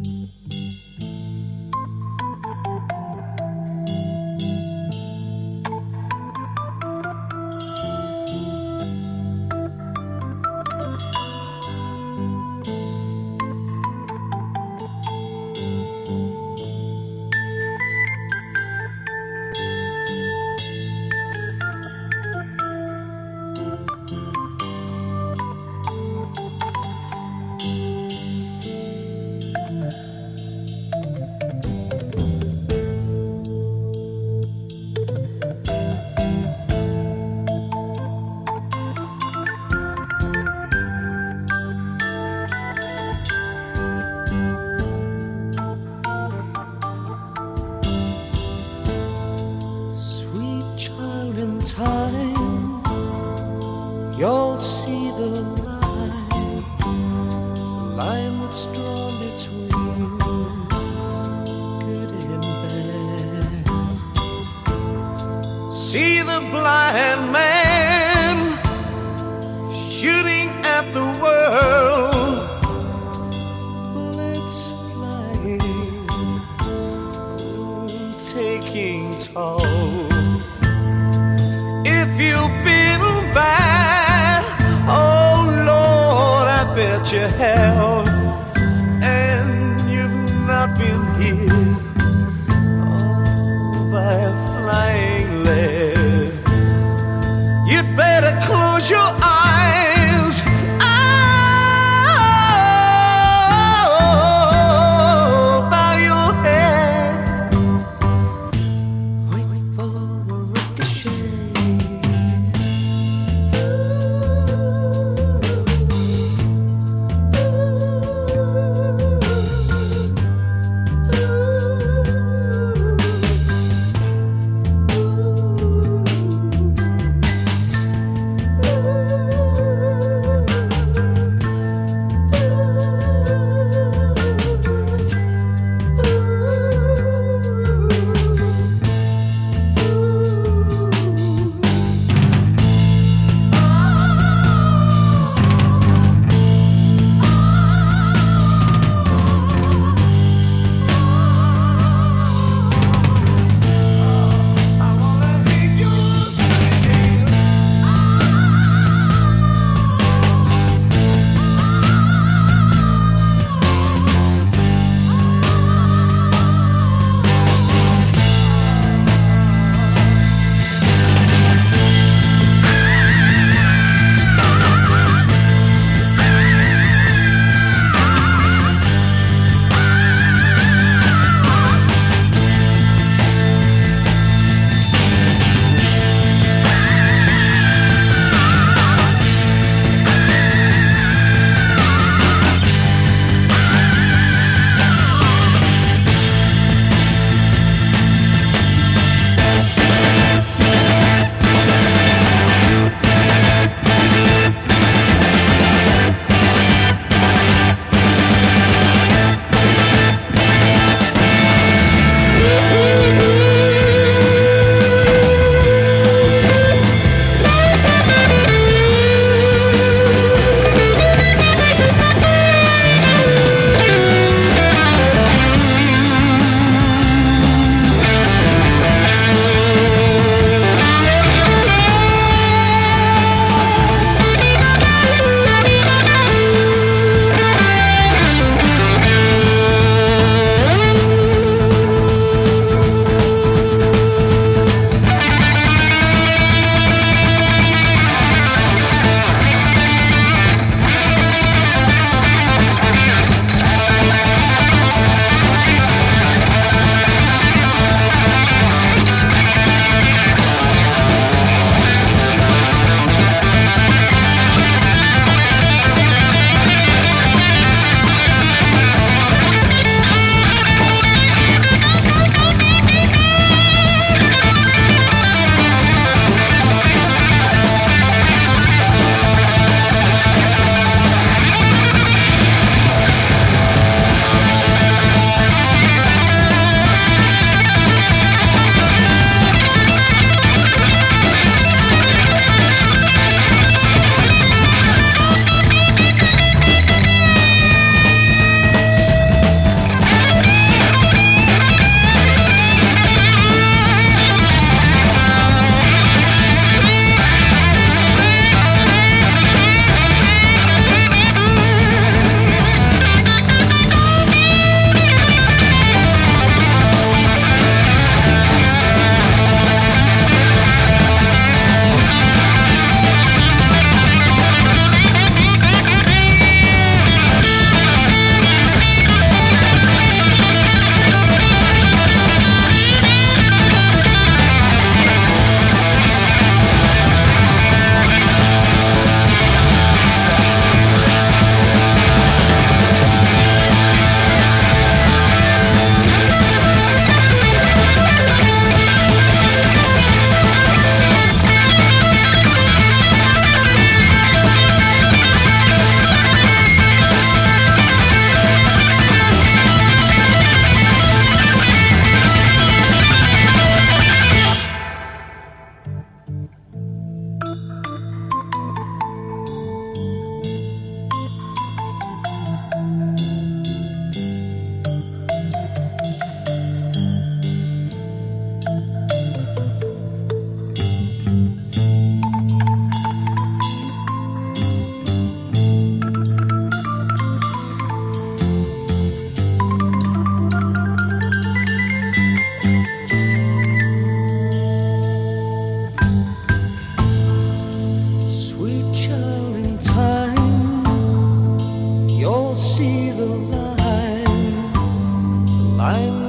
Música king's hall. If you've been bad, oh Lord, I bet you have. And you've not been here oh, by a flying lead. You'd better close your eyes. line